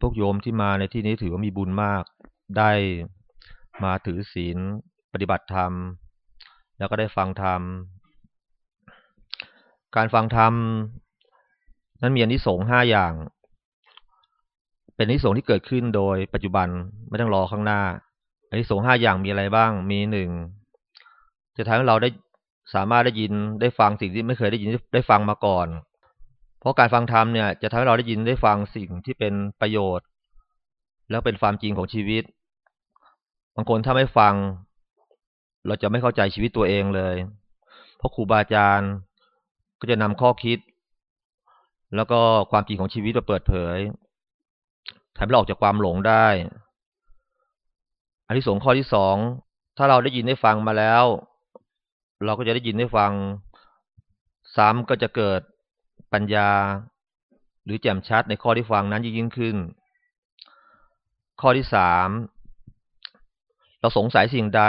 พวกโยมที่มาในที่นี้ถือว่ามีบุญมาก ได้มาถือศีลปฏิบัติธรรม แล้วก็ได้ฟังธรรม การฟังธรรม นั้นมีอนิสงส์ห้าอย่าง เป็นอนิสงส์ที่เกิดขึ้นโดยปัจจุบันไม่ต้องรอข้างหน้าอนิสงส์ห้าอย่างมีอะไรบ้าง มีหนึ่งจะทำให้เราได้สามารถได้ยินได้ฟังสิ่งที่ไม่เคยได้ยินได้ฟังมาก่อน เพราะการฟังธรรมเนี่ยจะทำให้เราได้ยินได้ฟังสิ่งที่เป็นประโยชน์ แล้วเป็นความจริงของชีวิต บางคนถ้าไม่ฟัง เราจะไม่เข้าใจชีวิตตัวเองเลย เพราะครูบาอาจารย์ก็จะนำข้อคิด แล้วก็ความจริงของชีวิตมาเปิดเผยทำให้เราออกจากความหลงได้ อันที่สองข้อที่สองถ้าเราได้ยินได้ฟังมาแล้ว เราก็จะได้ยินได้ฟัง ซ้ำก็จะเกิด ปัญญา หรือแจ่มชัดในข้อที่ฟังนั้นยิ่งขึ้น ข้อที่สามเราสงสัยสิ่งใด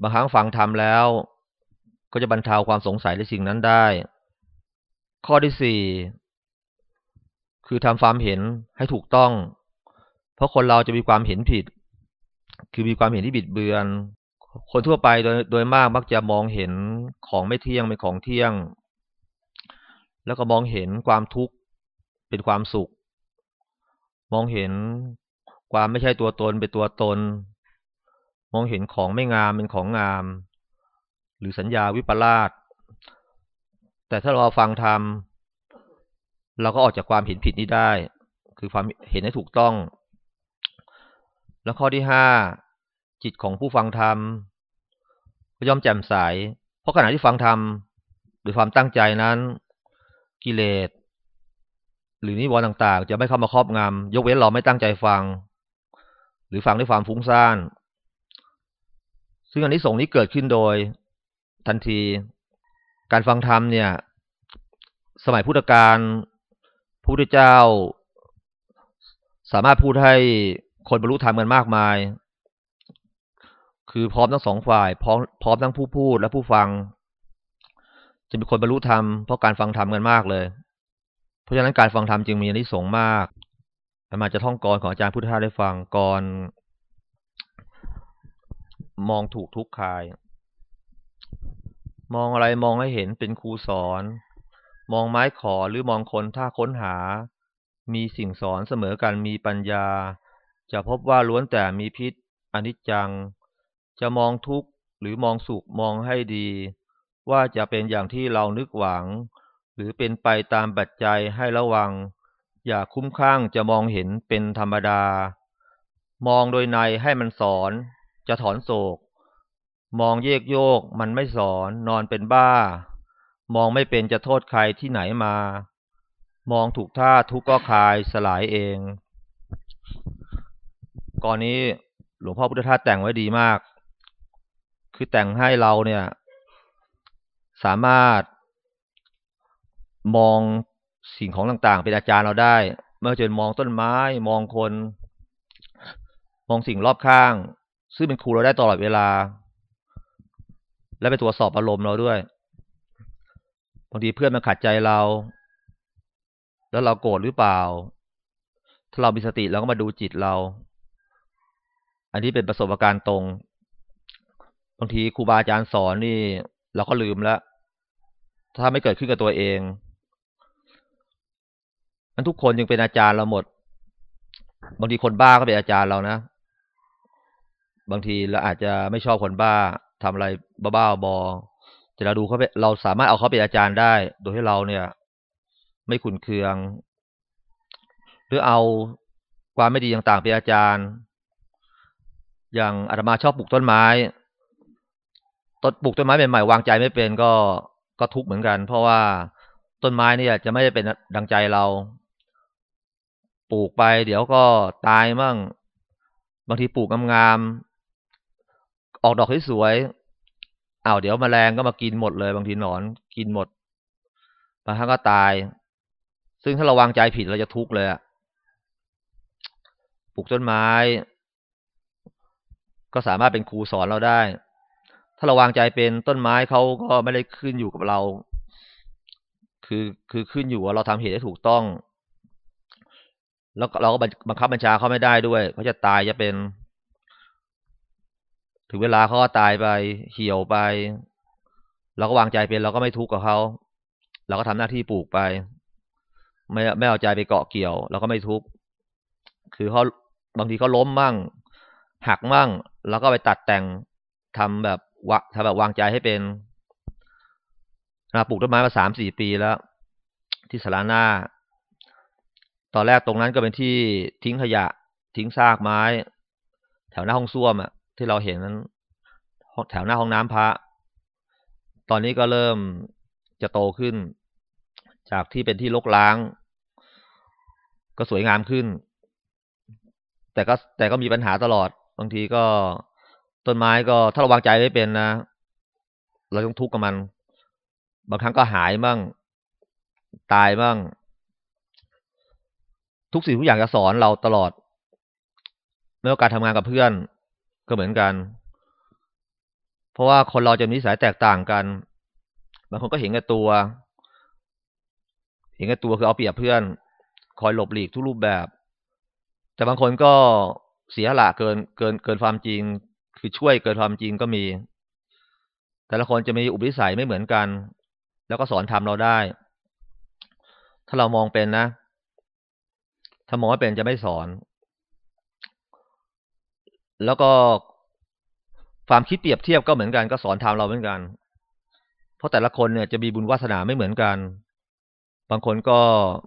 บางครั้งฟังทำแล้ว ก็จะบรรเทาความสงสัยในสิ่งนั้นได้ ข้อที่สี่คือทำความเห็นให้ถูกต้อง เพราะคนเราจะมีความเห็นผิด คือมีความเห็นที่บิดเบือน คนทั่วไปโดยโดยมากมักจะมองเห็นของไม่เที่ยงเป็นของเที่ยง แล้วก็มองเห็นความทุกข์เป็นความสุข มองเห็นความไม่ใช่ตัวตนเป็นตัวตน มองเห็นของไม่งามเป็นของงาม หรือสัญญาวิปลาสแต่ถ้าเราฟังธรรมเราก็ออกจากความเห็นผิดนี้ได้ คือความเห็นให้ถูกต้อง แล้วข้อที่ห้าจิตของผู้ฟังธรรมก็ย่อมแจ่มใสเพราะขณะที่ฟังธรรมโดยความตั้งใจนั้น กิเลสหรือนิวรณ์ต่าง ๆ จะไม่เข้ามาครอบงำยกเว้นเราไม่ตั้งใจฟัง หรือฟังด้วยความฟุ้งซ่าน ซึ่งอันนี้ส่งนี้เกิดขึ้นโดยทันที การฟังธรรมเนี่ย สมัยพุทธกาลพระพุทธเจ้า สามารถพูดให้คนบรรลุธรรมกันมากมาย คือพร้อมทั้งสองฝ่าย พร้อมพร้อมทั้งผู้พูดและผู้ฟัง จะมีคนบรรลุธรรมเพราะการฟังธรรมกันมากเลย เพราะฉะนั้นการฟังธรรมจึงมีอนิสงส์มากมาจะท่องกรของอาจารย์พุทธทาสได้ฟังกรมองถูกทุกคาย มองอะไรมองให้เห็นเป็นครูสอน มองไม้ขอหรือมองคนถ้าค้นหา มีสิ่งสอนเสมอกันมีปัญญา จะพบว่าล้วนแต่มีพิษอนิจจัง จะมองทุกข์หรือมองสุขมองให้ดี ว่าจะเป็นอย่างที่เรานึกหวัง หรือเป็นไปตามบัจจัยให้ระวัง อย่าคุ้มข้างจะมองเห็นเป็นธรรมดา มองโดยในให้มันสอน จะถอนโศก มองเยกโยกมันไม่สอนนอนเป็นบ้า มองไม่เป็นจะโทษใครที่ไหนมา มองถูกท่าทุกก็คลายสลายเอง ก่อนนี้หลวงพ่อพุทธทาสแต่งไว้ดีมาก คือแต่งให้เราเนี่ย สามารถมองสิ่งของต่างๆ เป็นอาจารย์เราได้เมื่อจะมองต้นไม้ มองคน มองสิ่งรอบข้าง ซึ่งเป็นครูเราได้ตลอดเวลา และเป็นตัวจสอบอารมณ์เราด้วยบางทีเพื่อนมาขัดใจเรา แล้วเราโกรธหรือเปล่า ถ้าเรามีสติเราก็มาดูจิตเรา อันนี้เป็นประสบการณ์ตรงบางทีครูบาอาจารย์สอนนี่ เราก็ลืมแล้ว ถ้าไม่เกิดขึ้นกับตัวเองมันทุกคนยังเป็นอาจารย์เราหมด บางทีคนบ้าก็เป็นอาจารย์เรานะ บางทีเราอาจจะไม่ชอบคนบ้าทำอะไรบ้าๆบอแต่เราดูเขาเราสามารถเอาเขาเป็นอาจารย์ได้ โดยให้เราเนี่ย ไม่ขุนเคือง หรือเอาความไม่ดีต่างๆเป็นอาจารย์ อย่างอาตมาชอบปลูกต้นไม้ต้นปลูกต้นไม้ใหม่ๆวางใจไม่เป็นก็ ก็ทุกข์เหมือนกัน เพราะว่าต้นไม้เนี่ยจะไม่ได้เป็นดังใจเรา ปลูกไป เดี๋ยวก็ตายมั่ง บางทีปลูกงามๆออกดอกสวยๆอ้าวเดี๋ยวมแมลงก็มากินหมดเลย บางทีหนอนกินหมดบางครั้งก็ตาย ซึ่งถ้าเราวางใจผิดเราจะทุกข์เลยอะปลูกต้นไม้ ก็สามารถเป็นครูสอนเราได้ ถ้าเราวางใจเป็นต้นไม้เขาก็ไม่ได้ขึ้นอยู่กับเรา คือคือขึ้นอยู่ว่าเราทำเหตุได้ถูกต้อง แล้วเราก็บังคับบัญชาเขาไม่ได้ด้วยเขาจะตายจะเป็น ถึงเวลาเขาก็ตายไปเหี่ยวไป เราก็วางใจเป็นเราก็ไม่ทุกข์กับเขาเราก็ทำหน้าที่ปลูกไป ไม่ไม่เอาใจไปเกาะเกี่ยว เราก็ไม่ทุกข์คือเขาบางทีเขาล้มมั่งหักมั่ง แล้วก็ไปตัดแต่งทำแบบ วะทำแบบวางใจให้เป็นนะปลูกต้นไม้มาสามสี่ปีแล้ว ที่สาราหน้า ตอนแรกตรงนั้นก็เป็นที่ทิ้งขยะ ทิ้งซากไม้ แถวหน้าห้องส้วมอะที่เราเห็นนั้นแถวหน้าห้องน้ำพระ ตอนนี้ก็เริ่มจะโตขึ้น จากที่เป็นที่ลกล้าง ก็สวยงามขึ้น แต่ก็แต่ก็มีปัญหาตลอด บางทีก็ ต้นไม้ก็ถ้าเราวางใจไม่เป็นนะเราต้องทุกข์กับมัน บางครั้งก็หายบ้าง ตายบ้าง ทุกสิ่งทุกอย่างจะสอนเราตลอดไม่ว่าการทำงานกับเพื่อนก็เหมือนกัน เพราะว่าคนเราจะมีนิสัยแตกต่างกันบางคนก็เห็นแก่ตัว เห็นแก่ตัวคือเอาเปรียบเพื่อน คอยหลบหลีกทุกรูปแบบ แต่บางคนก็เสียหละเกินเกินเกินความจริง คือช่วยเกินความจริงก็มี แต่ละคนจะมีอุปนิสัยไม่เหมือนกัน แล้วก็สอนทำเราได้ ถ้าเรามองเป็นนะ ถ้ามองไม่เป็นจะไม่สอน แล้วก็ความคิดเปรียบเทียบก็เหมือนกันก็สอนทำเราเหมือนกัน เพราะแต่ละคนเนี่ยจะมีบุญวาสนาไม่เหมือนกัน บางคนก็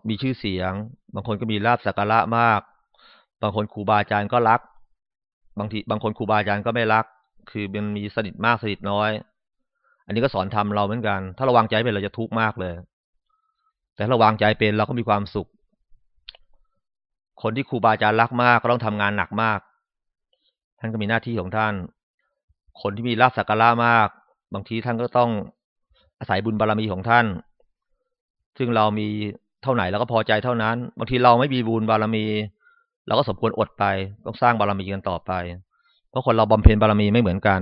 มีชื่อเสียง บางคนก็มีลาบสักการะมาก บางคนครูบาอาจารย์ก็รัก บางทีบางคนครูบาอาจารย์ก็ไม่รัก คือมันมีสนิทมากสนิทน้อย อันนี้ก็สอนทำเราเหมือนกัน ถ้าเราวางใจเป็นเราจะทุกข์มากเลย แต่ถ้าเราวางใจเป็นเราก็มีความสุข คนที่ครูบาอาจารย์รักมากก็ต้องทำงานหนักมาก ท่านก็มีหน้าที่ของท่าน คนที่มีลาภสักการะมาก บางทีท่านก็ต้องอาศัยบุญบารรมีของท่าน ซึ่งเรามีเท่าไหร่เราก็พอใจเท่านั้น บางทีเราไม่มีบุญบารรมี เราก็สมควรอดไปต้องสร้างบารมีกันต่อไป เพราะคนเราบำเพ็ญบารมีไม่เหมือนกัน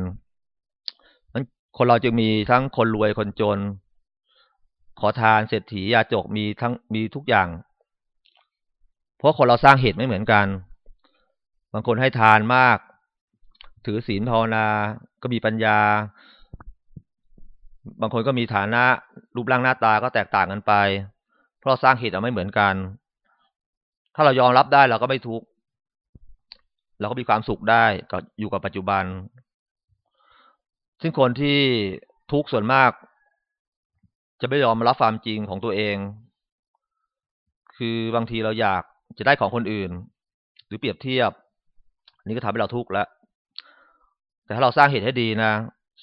นั้นคนเราจึงมีทั้งคนรวยคนจน ขอทานเศรษฐียาจกมีทั้งมีทุกอย่าง เพราะคนเราสร้างเหตุไม่เหมือนกัน บางคนให้ทานมาก ถือศีลภาวนา ก็มีปัญญา บางคนก็มีฐานะรูปร่างหน้าตาก็แตกต่างกันไป เพราะสร้างเหตุเราไม่เหมือนกัน ถ้าเรายอมรับได้เราก็ไม่ทุกข์เราก็มีความสุขได้กับอยู่กับปัจจุบัน ซึ่งคนที่ทุกข์ส่วนมาก จะไม่ยอมรับความจริงของตัวเอง คือบางทีเราอยากจะได้ของคนอื่น หรือเปรียบเทียบ นี่ก็ทำให้เราทุกข์แล้วแต่ถ้าเราสร้างเหตุให้ดีนะ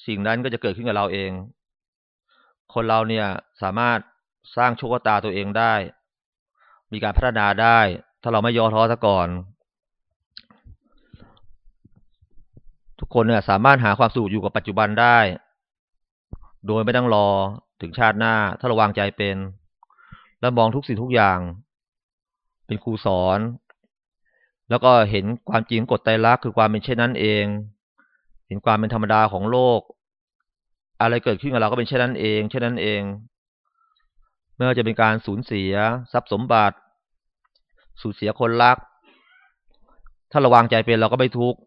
สิ่งนั้นก็จะเกิดขึ้นกับเราเอง คนเราเนี่ยสามารถสร้างโชคตาตัวเองได้ มีการพัฒนาได้ ถ้าเราไม่ย่อท้อซะก่อน ทุกคนเนี่ย สามารถหาความสุขอยู่กับปัจจุบันได้ โดยไม่ต้องรอถึงชาติหน้า ถ้าเราวางใจเป็น แล้วมองทุกสิ่งทุกอย่าง เป็นครูสอน แล้วก็เห็นความจริงกฎไตรลักษณ์คือความเป็นเช่นนั้นเอง เห็นความเป็นธรรมดาของโลก อะไรเกิดขึ้นกับเราก็เป็นเช่นนั้นเอง เช่นนั้นเองไม่ว่าจะเป็นการสูญเสีย ทรัพย์สมบัติ สูญเสียคนรัก ถ้าเราวางใจเป็นเราก็ไม่ทุกข์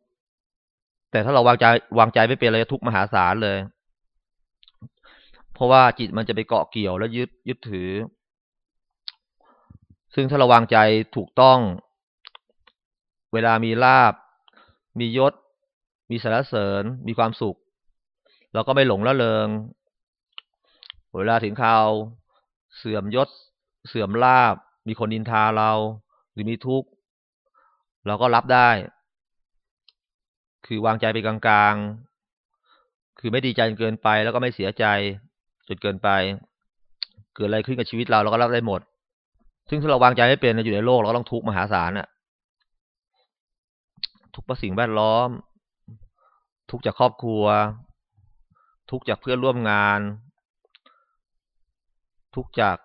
แต่ถ้าเราวางใจวางใจไม่เป็นเราจะทุกข์มหาศาลเลย เพราะว่าจิตมันจะไปเกาะเกี่ยวแล้วยึดยึดถือ ซึ่งถ้าเราวางใจถูกต้อง เวลามีลาบ มียศ มีสารเสริญ มีความสุข เราก็ไม่หลงละเลงเวลาถึงคราวเสื่อมยศ เสื่อมลาบ มีคนดินทาเรา หรือมีทุกข์เราก็รับได้ คือวางใจไปกลางๆ คือไม่ดีใจเกินไป แล้วก็ไม่เสียใจจนเกินไป เกิดอะไรขึ้นกับชีวิตเราเราก็รับได้หมด ซึ่งถ้าเราวางใจไม่เป็นอยู่ในโลกเราก็ต้องทุกข์มหาศาลน่ะทุกข์เพราะสิ่งแวดล้อม ทุกข์จากครอบครัว ทุกข์จากเพื่อนร่วมงาน ทุกจาก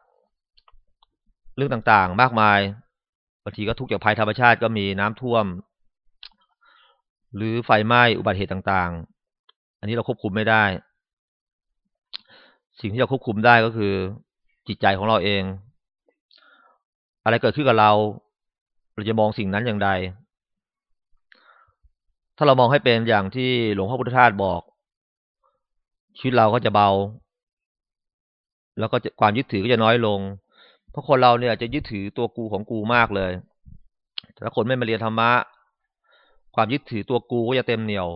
เรื่องต่างๆ มากมาย บางทีก็ทุกจากภัยธรรมชาติก็มีน้ำท่วม หรือไฟไหม้อุบัติเหตุต่างๆ อันนี้เราควบคุมไม่ได้ สิ่งที่เราควบคุมได้ก็คือจิตใจของเราเอง อะไรเกิดขึ้นกับเรา เราจะมองสิ่งนั้นอย่างใด ถ้าเรามองให้เป็นอย่างที่หลวงพ่อพุทธทาสบอก ชีวิตเราก็จะเบา แล้วก็ความยึดถือก็จะน้อยลง เพราะคนเราเนี่ยจะยึดถือตัวกูของกูมากเลย แต่ถ้าคนไม่มาเรียนธรรมะ ความยึดถือตัวกูก็จะเต็มเหนียว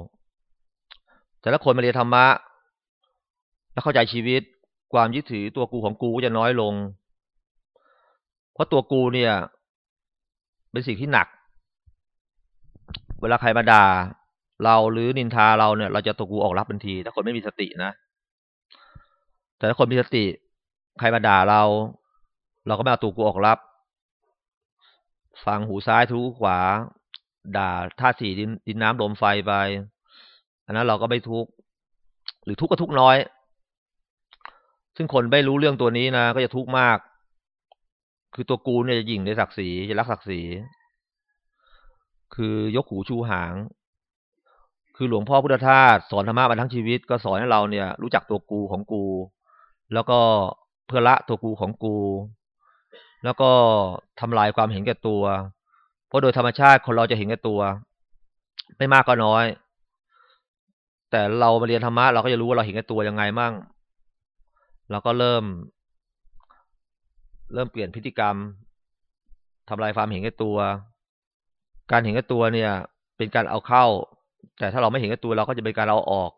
แต่ถ้าคนมาเรียนธรรมะ แล้วเข้าใจชีวิต ความยึดถือตัวกูของกูก็จะน้อยลง เพราะตัวกูเนี่ย เป็นสิ่งที่หนัก เวลาใครมาด่าเราหรือนินทาเราเนี่ย เราจะตัวกูออกรับทันที ถ้าคนไม่มีสตินะ แต่ถ้าคนมีสติ ใครมาด่าเรา เราก็ไม่เอาตัวกูออกรับ ฟังหูซ้ายทุกขวา ด่าท่าสี่ดินดินน้ำลมไฟไป อันนั้นเราก็ไม่ทุกข์หรือทุกข์ก็ทุกข์น้อย ซึ่งคนไม่รู้เรื่องตัวนี้นะก็จะทุกข์มาก คือตัวกูเนี่ยจะยิ่งในศักดิ์ศรีจะรักศักดิ์ศรี คือยกหูชูหาง คือหลวงพ่อพุทธทาสสอนธรรมะมาทั้งชีวิต ก็สอนให้เราเนี่ย รู้จักตัวกูของกู แล้วก็เพื่อละตัวกูของกู แล้วก็ทำลายความเห็นแก่ตัว เพราะโดยธรรมชาติคนเราจะเห็นแก่ตัว ไม่มากก็น้อย แต่เรามาเรียนธรรมะเราก็จะรู้ว่าเราเห็นแก่ตัวยังไงมั่งเราก็เริ่ม เริ่มเปลี่ยนพฤติกรรมทำลายความเห็นแก่ตัว การเห็นแก่ตัวเนี่ย เป็นการเอาเข้า แต่ถ้าเราไม่เห็นแก่ตัวเราก็จะเป็นการเอาออก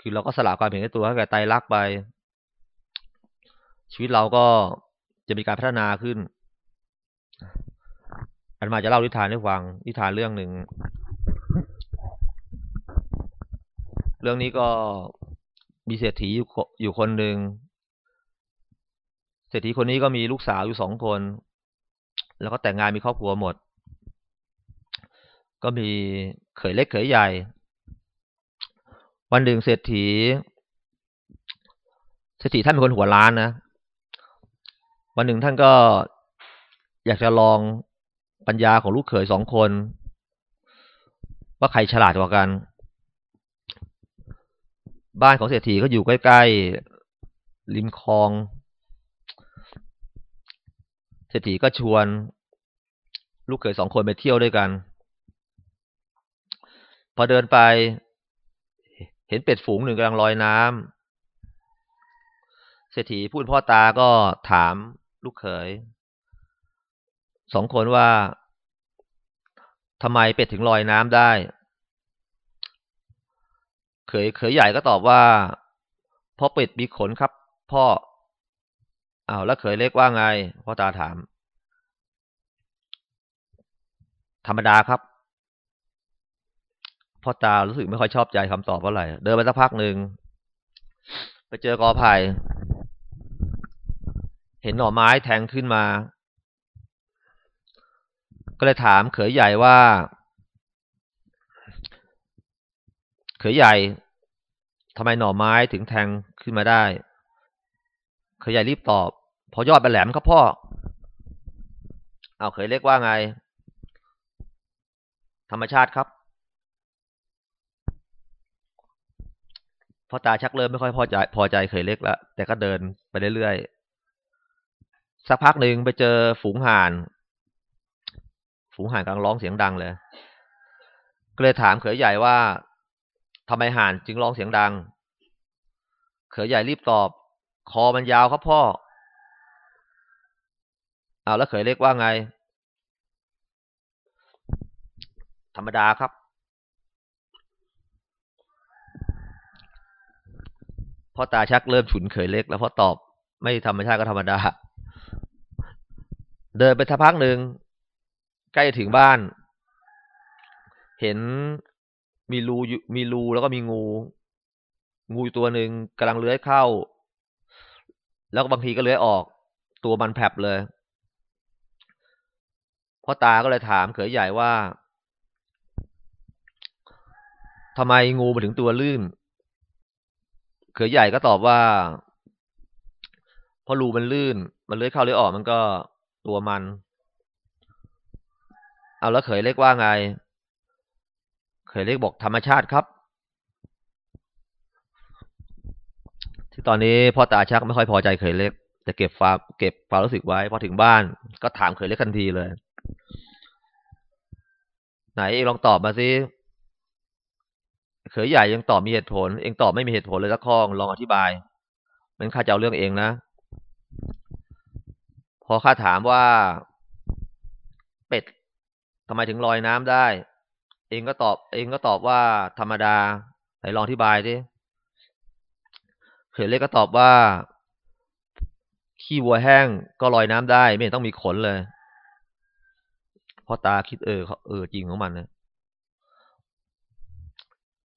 คือเราก็สละความเห็นแก่ตัวให้แก่ไตรลักษณ์ไป ชีวิตเราก็ จะมีการพัฒนาขึ้น อันมาจะเล่านิทานให้ฟัง นิทานเรื่องหนึ่ง เรื่องนี้ก็มีเศรษฐีอยู่อยู่คนหนึ่ง เศรษฐีคนนี้ก็มีลูกสาวอยู่สองคน แล้วก็แต่งงานมีครอบครัวหมด ก็มีเขยเล็กเขยใหญ่ วันหนึ่งเศรษฐี เศรษฐีท่านเป็นคนหัวล้านนะ วันหนึ่งท่านก็อยากจะลองปัญญาของลูกเขยสองคน ว่าใครฉลาดกว่ากัน บ้านของเศรษฐีก็อยู่ใกล้ๆริมคลอง เศรษฐีก็ชวน ลูกเขยสองคนไปเที่ยวด้วยกัน พอเดินไป เห็นเป็ดฝูงหนึ่งกำลังลอยน้ำเศรษฐีพูดพ่อตาก็ถาม ลูกเขยสองคนว่าทำไมเป็ดถึงลอยน้ำได้ เขยเขยใหญ่ก็ตอบว่าเพราะเป็ดมีขนครับ พ่ออ้าวแล้วเขยเล็กว่าไงพ่อตาถาม ธรรมดาครับ พ่อตารู้สึกไม่ค่อยชอบใจคำตอบเท่าไหร่เดินไปสักพักหนึ่งไปเจอกอไผ่ เห็นหน่อไม้แทงขึ้นมา ก็เลยถามเขยใหญ่ว่า เขยใหญ่ทำไมหน่อไม้ถึงแทงขึ้นมาได้ เขยใหญ่รีบตอบ พอยอดไปแหลมครับพ่อ เอาเขยเล็กว่าไง ธรรมชาติครับพ่อตาชักเริ่มไม่ค่อยพอใจพอใจเขยเล็กแล้วแต่ก็เดินไปเรื่อยๆ สักพักหนึ่งไปเจอฝูงห่าน ฝูงห่านกำลังร้องเสียงดังเลย ก็เลยถามเขยใหญ่ว่าทำไมห่านจึงร้องเสียงดัง เขยใหญ่รีบตอบ คอมันยาวครับพ่อเอาแล้วเขยเล็กว่าไง ธรรมดาครับ พ่อตาชักเริ่มฉุนเขยเล็ก แล้วพ่อตอบไม่ธรรมชาติก็ธรรมดา เดินไปทักพักหนึ่งใกล้ถึงบ้าน เห็นมีรูมีรูแล้วก็มีงู งูตัวหนึ่งกำลังเลื้อยเข้า แล้วก็บางทีก็เลื้อยออก ตัวมันแผลบเลยพ่อตาก็เลยถามเขยใหญ่ว่าทำไมงูมาถึงตัวลื่น เขยใหญ่ก็ตอบว่าพอรูมันลื่น มันเลื้อยเข้าเลื้อยออกมันก็ ตัวมัน เอาแล้วเขยเล็กว่าไง เขยเล็กบอกธรรมชาติครับ ที่ตอนนี้พ่อตาชักไม่ค่อยพอใจเขยเล็กจะเก็บความเก็บความรู้สึกไว้พอถึงบ้าน ก็ถามเขยเล็กทันทีเลย ไหนเองลองตอบมาสิเขยใหญ่ยังตอบมีเหตุผล เองตอบไม่มีเหตุผลเลยสักข้อลองอธิบายมันข้าจะเอาเรื่องเองนะ พอข้าถามว่า เป็ดทำไมถึงลอยน้ำได้ เองก็ตอบ เองก็ตอบว่า ธรรมดาไหนลองอธิบายดิเขยเล็กก็ตอบว่า ขี้วัวแห้งก็ลอยน้ำได้ ไม่ต้องมีขนเลยพอตาคิดเออเออจริงของมันนะ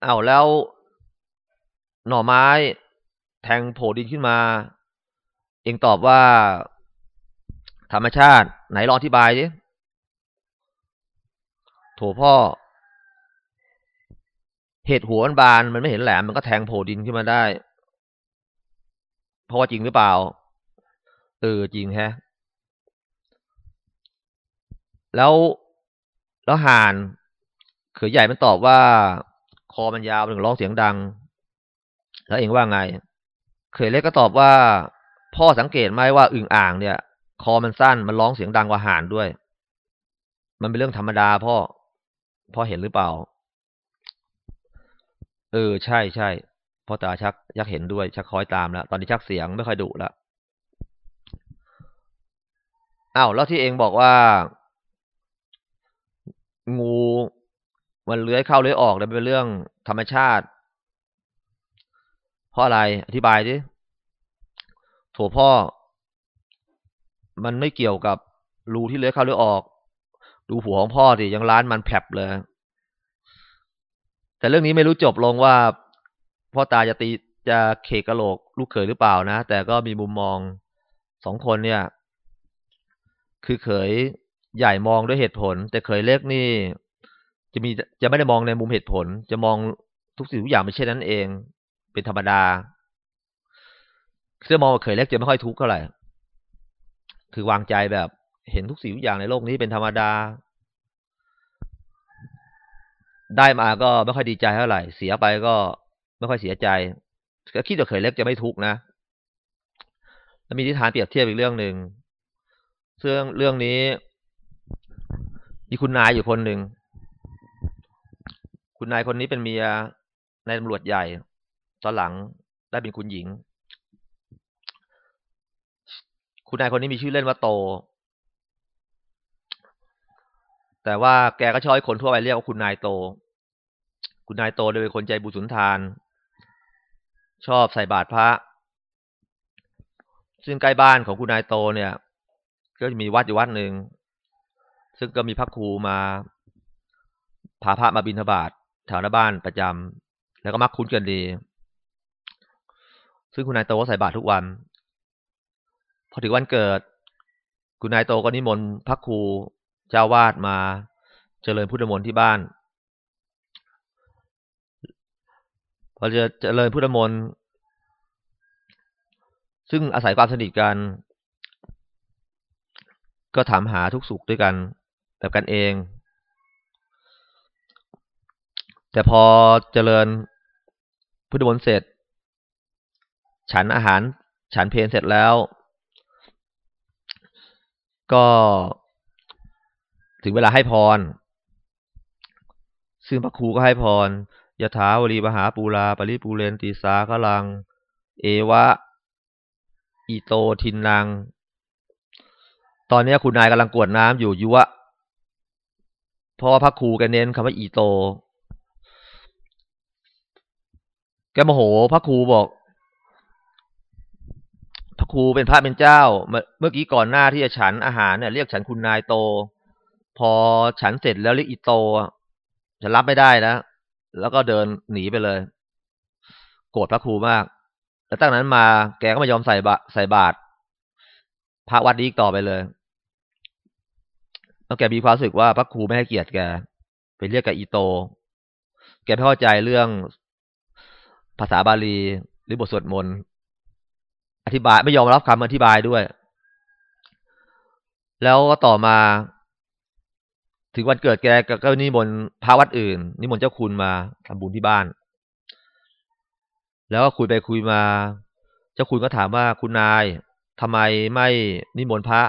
เอาแล้วหน่อไม้ แทงโผล่ดินขึ้นมา เองตอบว่า ธรรมชาติ ไหนลองอธิบายดิโถพ่อ เหตุหัวมันบานมันไม่เห็นแหลมมันก็แทงโผดินขึ้นมาได้ เพราะว่าจริงหรือเปล่า เออจริงแฮะ แล้วแล้วห่านเขยใหญ่มันตอบว่า คอมันยาวถึงร้องเสียงดัง แล้วเองว่าไง เขยเล็กก็ตอบว่า พ่อสังเกตไหมว่าอึ่งอ่างเนี่ย คอมันสั้น มันร้องเสียงดังกว่าห่านด้วย มันเป็นเรื่องธรรมดาพ่อ พ่อเห็นหรือเปล่า เออ ใช่ใช่พ่อตาชักยักเห็นด้วย ชักคอยตามแล้ว ตอนนี้ชักเสียงไม่ค่อยดุแล้วอ้าวแล้วที่เองบอกว่า งูมันเลื้อยเข้าเลื้อยออกเนี่ยเป็นเรื่องธรรมชาติ เพราะอะไรอธิบายดิโถพ่อ มันไม่เกี่ยวกับรูที่เลื้อยเข้าเลื้อออก ดูหัวของพ่อสิยังร้านมันแผลบเลย แต่เรื่องนี้ไม่รู้จบลงว่า พ่อตาจะตีจะเคกระโหลก ลูกเขยหรือเปล่านะ แต่ก็มีมุมมองสองคนเนี่ย คือเขยใหญ่มองด้วยเหตุผล แต่เขยเล็กนี่ จะมีจะไม่ได้มองในมุมเหตุผล จะมองทุกสิ่งทุกอย่างไม่ใช่นั้นเอง เป็นธรรมดาคือมองเขยเล็กจะไม่ค่อยทุกข์เท่าไหร่ คือวางใจแบบเห็นทุกสิ่งทุกอย่างในโลกนี้เป็นธรรมดา ได้มาก็ไม่ค่อยดีใจเท่าไหร่ เสียไปก็ไม่ค่อยเสียใจก็คิดว่เขยเล็กจะไม่ทุกข์นะแล้วมีทิฏฐานเปรียบเทียบอีกเรื่องหนึ่งซึ่องเรื่องนี้ มีคุณนายอยู่คนหนึ่ง คุณนายคนนี้เป็นเมียในตำรวจใหญ่ ตอนหลังได้เป็นคุณหญิง คุณนายคนนี้มีชื่อเล่นว่าโต แต่ว่าแกก็ชอบให้คนทั่วไปเรียกว่าคุณนายโต คุณนายโตเป็นคนใจบุญสุนทาน ชอบใส่บาตรพระ ซึ่งใกล้บ้านของคุณนายโตเนี่ย ก็จะมีวัดอยู่วัดหนึ่ง ซึ่งก็มีพระครูมาพาพระมาบิณฑบาตแถวหน้าบ้านประจำแล้วก็มักคุ้นกันดี ซึ่งคุณนายโตก็ใส่บาตรทุกวัน อถึงวันเกิด คุณนายโตก็นิมนต์พระครูเจ้าวาดมาเจริญพุทธมนต์ที่บ้าน พอจะเจริญพุทธมนต์ซึ่งอาศัยความสนิทกัน ก็ถามหาทุกสุขด้วยกัน แบบกันเอง แต่พอเจริญพุทธมนต์เสร็จ ฉันอาหาร ฉันเพลเสร็จแล้ว ก็ถึงเวลาให้พร ซึ่งพระครูก็ให้พรยะถาวรีมหาปูราปริปูเรนติสาขลัง เอวะอีโตทินนางตอนนี้คุณนายกำลังกวดน้ำอยู่ยุวะเพราะว่าพระครูแกเน้นคำว่าอีโต แกโมโหพระครูบอก ครูเป็นพระเป็นเจ้า เมื่อกี้ก่อนหน้าที่จะฉันอาหารเนี่ยเรียกฉันคุณนายโต พอฉันเสร็จแล้วเรียกอีโตฉันรับไม่ได้นะแล้วก็เดินหนีไปเลย โกรธพระครูมาก แล้วตั้งนั้นมาแกก็ไม่ยอมใส่บาใส่บาตรพระวัดนี้อีกต่อไปเลยแล้วแกมีความรู้สึกว่าพระครูไม่ให้เกียรติแกไปเรียกแกอีโต แกไม่เข้าใจเรื่องภาษาบาลีหรือบทสวดมนต์ ธิบายไม่ยอมรับคำอธิบายด้วย แล้วก็ต่อมา ถึงวันเกิดแกก็นิมนต์พระวัดอื่น นิมนต์เจ้าคุณมาทำบุญที่บ้าน แล้วก็คุยไปคุยมา เจ้าคุณก็ถามว่าคุณนายทำไมไม่นิมนต์พระ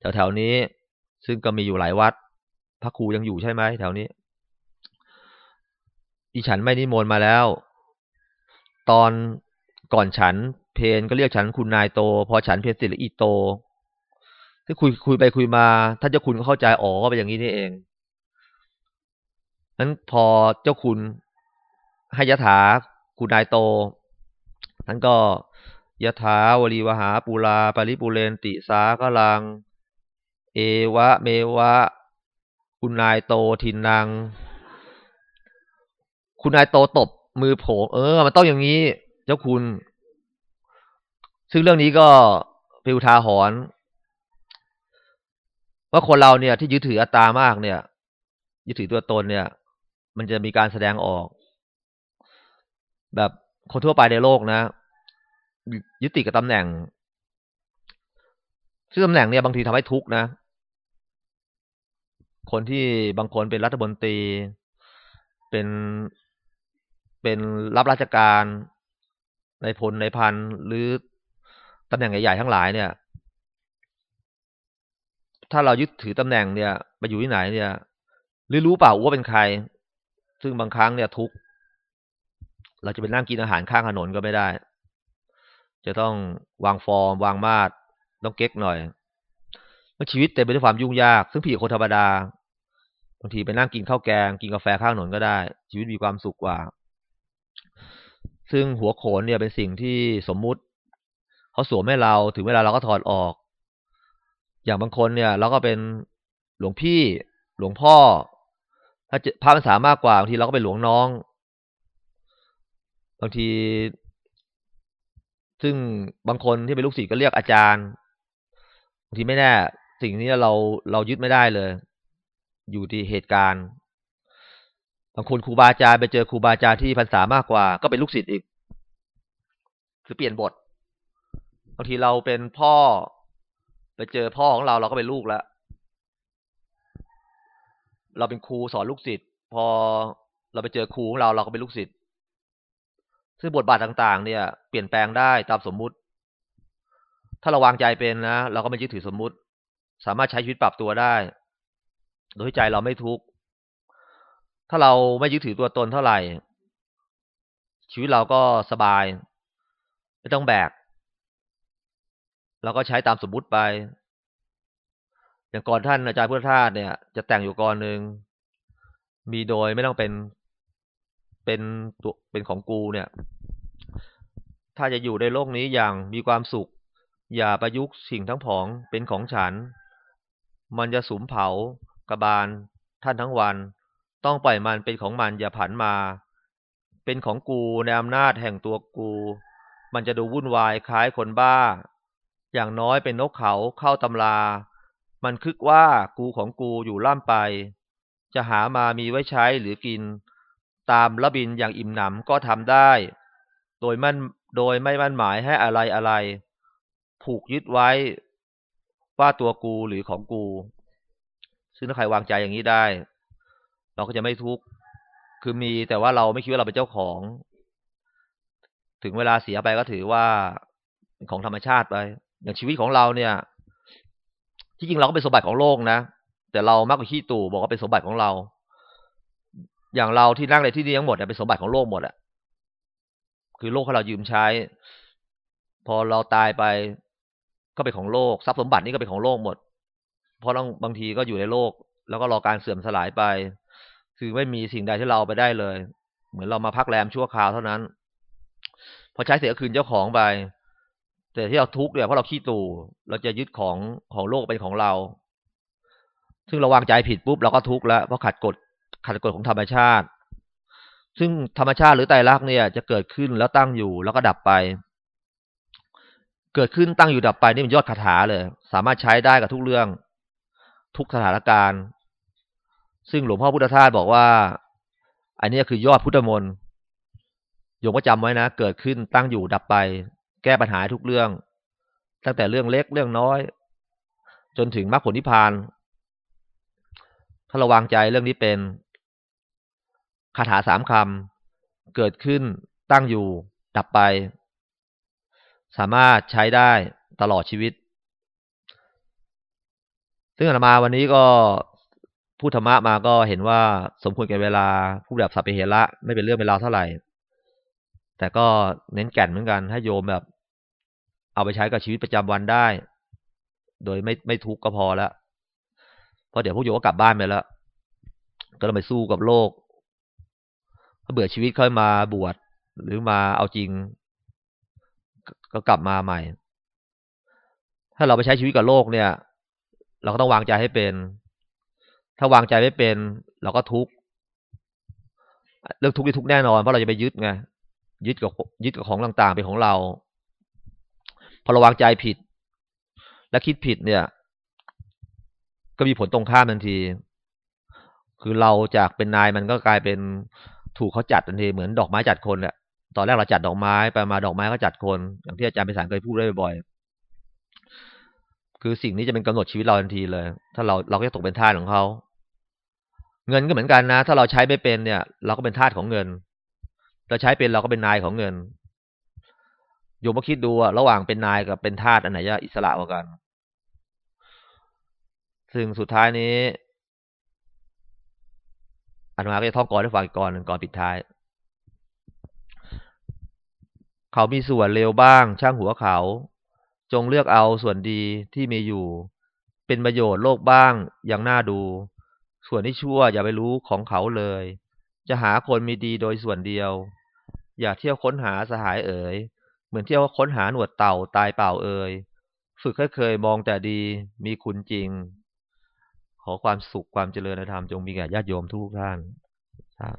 แถวๆนี้ ซึ่งก็มีอยู่หลายวัด พระครูยังอยู่ใช่ไหมแถวนี้อีฉันไม่นิมนต์มาแล้ว ตอนก่อนฉัน เพนก็เรียกฉันคุณนายโต พอฉันเพนสิริอีโตที่คุยคุยไปคุยมาท่านเจ้าคุณก็เข้าใจอ๋อไปอย่างนี้นี่เองนั้นพอเจ้าคุณให้ยถาคุณนายโตท่านก็ยถาวลีวหาปูลาปริปุเรนติสากลัง เอวะ เมวะ คุณนายโตทินนางคุณนายโตตบมือโผงเออ มันต้องอย่างนี้ เจ้าคุณ ซึ่งเรื่องนี้ก็เป็นอุทาหรณ์ว่าคนเราเนี่ยที่ยึดถืออัตตามากเนี่ย ยึดถือตัวตนเนี่ย มันจะมีการแสดงออก แบบคนทั่วไปในโลกนะ ยึดติดกับตำแหน่ง ซึ่งตำแหน่งเนี่ยบางทีทำให้ทุกข์นะ คนที่บางคนเป็นรัฐมนตรี เป็นเป็นรับราชการในพลในพันหรือ ตำแหน่งใหญ่ๆทั้งหลายเนี่ย ถ้าเรายึดถือตำแหน่งเนี่ยไปอยู่ที่ไหนเนี่ยหรือรู้เปล่าว่าเป็นใคร ซึ่งบางครั้งเนี่ยทุกเราจะไปนั่งกินอาหารข้างถนนก็ไม่ได้ จะต้องวางฟอร์ม วางมาตรต้องเก๊กหน่อยชีวิตเต็มไปด้วยความยุ่งยาก ซึ่งผีคนธรรมดาบางทีไปนั่งกินข้าวแกง กินกาแฟข้างถนนก็ได้ ชีวิตมีความสุขกว่า ซึ่งหัวโขนเนี่ยเป็นสิ่งที่สมมุติ เขาสวมให้เราถึงเวลาเราก็ถอดออก อย่างบางคนเนี่ย เราก็เป็นหลวงพี่ หลวงพ่อ ถ้าพระภาษามากกว่าบางทีเราก็เป็นหลวงน้อง บางที ซึ่งบางคนที่เป็นลูกศิษย์ก็เรียกอาจารย์บางทีไม่แน่ สิ่งนี้เราเรายึดไม่ได้เลย อยู่ที่เหตุการณ์บางคนครูบาอาจารย์ไปเจอครูบาอาจารย์ที่พรรษามากกว่า ก็เป็นลูกศิษย์อีก คือเปลี่ยนบทางทีเราเป็นพ่อ ไปเจอพ่อของเราเราก็เป็นลูกแล้ว เราเป็นครูสอนลูกศิษย์พอเราไปเจอครูของเราเราก็เป็นลูกศิษย์ซึ่งบทบาทต่าง ๆ เนี่ย เปลี่ยนแปลงได้ตามสมมุติ ถ้าเราวางใจเป็นนะเราก็ไม่ยึดถือสมมุติ สามารถใช้ชีวิตปรับตัวได้ โดยใจเราไม่ทุกข์ถ้าเราไม่ยึดถือตัวตนเท่าไหร่ ชีวิตเราก็สบาย ไม่ต้องแบก เราก็ใช้ตามสมมุติไป อย่างก่อนท่านอาจารย์พุทธทาสเนี่ย จะแต่งอยู่ก่อนหนึ่งมีโดยไม่ต้องเป็นเป็นตัวเป็นของกูเนี่ย ถ้าจะอยู่ในโลกนี้อย่างมีความสุข อย่าประยุกต์สิ่งทั้งผองเป็นของฉัน มันจะสุมเผากระบาล ท่านทั้งวัน ต้องปล่อยมันเป็นของมันอย่าผันมา เป็นของกูในอำนาจแห่งตัวกู มันจะดูวุ่นวายคล้ายคนบ้า อย่างน้อยเป็นนกเขาเข้าตำรามันคึกว่ากูของกูอยู่ล่ำไป จะหามามีไว้ใช้หรือกิน ตามระบินอย่างอิ่มหนำก็ทำได้ โดยมันโดยไม่มั่นหมายให้อะไรอะไร ผูกยึดไว้ ว่าตัวกูหรือของกู ซึ่งถ้าใครวางใจอย่างนี้ได้ เราก็จะไม่ทุกข์คือมีแต่ว่าเราไม่คิดว่าเราเป็นเจ้าของ ถึงเวลาเสียไปก็ถือว่าของธรรมชาติไป อย่างชีวิตของเราเนี่ย ที่จริงเราก็เป็นสมบัติของโลกนะ แต่เรามากกว่าขี้ตู่บอกว่าเป็นสมบัติของเรา อย่างเราที่นั่งในที่นี้ทั้งหมดเป็นสมบัติของโลกหมดอะคือโลกให้เรายืมใช้ พอเราตายไปก็เป็นของโลกทรัพย์สมบัตินี่ก็เป็นของโลกหมด เพราะต้องบางทีก็อยู่ในโลก แล้วก็รอการเสื่อมสลายไป คือไม่มีสิ่งใดที่เราไปได้เลย เหมือนเรามาพักแรมชั่วคราวเท่านั้น พอใช้เสียคืนเจ้าของไป แต่ที่เราทุกข์เนี่ยเพราะเราขี้ตู่เราจะยึดของของโลกเป็นของเรา ซึ่งเราวางใจผิดปุ๊บเราก็ทุกข์แล้วเพราะขัดกฎขัดกฎของธรรมชาติ ซึ่งธรรมชาติหรือไตรลักษณ์เนี่ย จะเกิดขึ้นแล้วตั้งอยู่แล้วก็ดับไป เกิดขึ้นตั้งอยู่ดับไปนี่มันยอดคาถาเลย สามารถใช้ได้กับทุกเรื่อง ทุกสถานการณ์ ซึ่งหลวงพ่อพุทธทาสบอกว่า อันนี้คือยอดพุทธมนต์โยมก็จำไว้นะ เกิดขึ้นตั้งอยู่ดับไป แก้ปัญหาทุกเรื่อง ตั้งแต่เรื่องเล็กเรื่องน้อย จนถึงมรรคผลนิพพาน ถ้าระวังใจเรื่องนี้เป็นคาถาสามคำ เกิดขึ้นตั้งอยู่ ดับไป สามารถใช้ได้ตลอดชีวิต ซึ่งอาตมาวันนี้ก็พูดธรรมะมาก็เห็นว่าสมควรแก่เวลาพูดแบบสัพเพเหระไม่เป็นเรื่องเป็นราวเท่าไหร่ แต่ก็เน้นแก่นเหมือนกันให้โยมแบบ เอาไปใช้กับชีวิตประจำวันได้ โดยไม่ไม่ทุกข์ก็พอแล้วเพราะเดี๋ยวพวกโยมก็กลับบ้านไปแล้ว ก็ต้องไปสู้กับโลกถ้าเบื่อชีวิตค่อยมาบวชหรือมาเอาจริง ก็กลับมาใหม่ ถ้าเราไปใช้ชีวิตกับโลกเนี่ย เราก็ต้องวางใจให้เป็น ถ้าวางใจไม่เป็น เราก็ทุกข์เรื่องทุกข์ที่ทุกข์แน่นอนเพราะเราจะไปยึดไง ยึดกับยึดกับของต่างๆเป็นของเรา พอราวางใจผิด และคิดผิดเนี่ย ก็มีผลตรงข้ามทันที คือเราจากเป็นนายมันก็กลายเป็นถูกเขาจัดทันทีเหมือนดอกไม้จัดคนแหละตอนแรกเราจัดดอกไม้ไปมาดอกไม้ก็จัดคน อย่างที่อาจารย์ไปสารเคยพูดได้บ่อยคือสิ่งนี้จะเป็นกำหนดชีวิตเราทันทีเลย ถ้าเราเราก็จะตกเป็นทาสของเขา เงินก็เหมือนกันนะ ถ้าเราใช้ไม่เป็นเนี่ย เราก็เป็นทาสของเงิน เราใช้เป็นเราก็เป็นนายของเงินโยมมาคิดดูอะระหว่างเป็นนายกับเป็นทาสอันไหนจะอิสระกว่ากัน ซึ่งสุดท้ายนี้อันมาก็จะท่องกรให้ฟังอีกกรหนึ่งกรปิดท้าย เขามีส่วนเลวบ้าง ช่างหัวเขา จงเลือกเอาส่วนดีที่มีอยู่ เป็นประโยชน์โลกบ้างอยังน่าดู ส่วนที่ชั่วอย่าไปรู้ของเขาเลย จะหาคนมีดีโดยส่วนเดียว อย่าเที่ยวค้นหาสหายเอ๋ย เหมือนเที่ยวค้นหาหนวดเต่าตายเปล่าเอ๋ย ฝึกให้เคยมองแต่ดีมีคุณจริง ขอความสุขความเจริญธรรมจงมีแก่ญาติโยมทุกท่านครับ